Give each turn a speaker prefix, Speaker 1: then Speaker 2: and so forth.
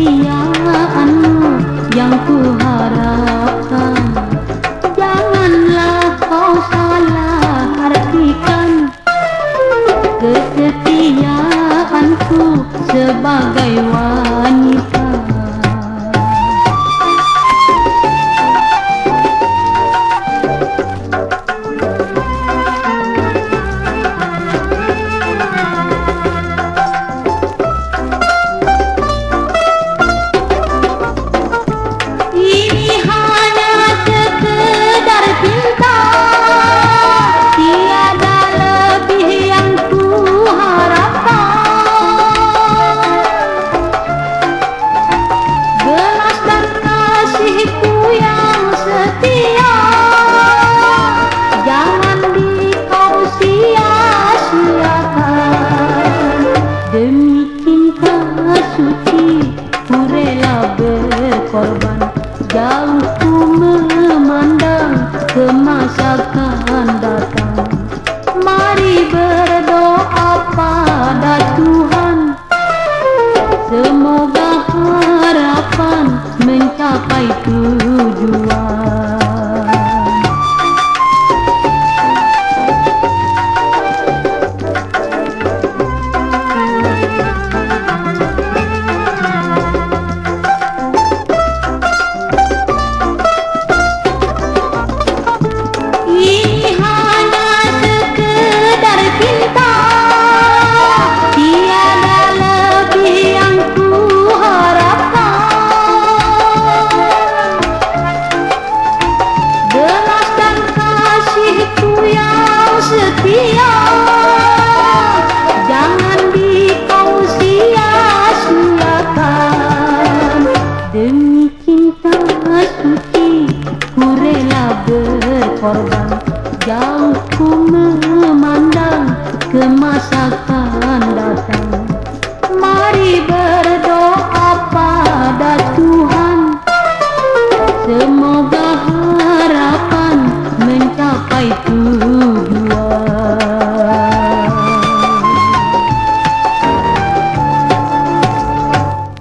Speaker 1: दिया suci Ku rela berkorban. Jauh ku memandang Kemasakan datang. Mari berdoa pada Tuhan. Semoga harapan mencapai tujuan. korban. Jauh ku memandang kemasa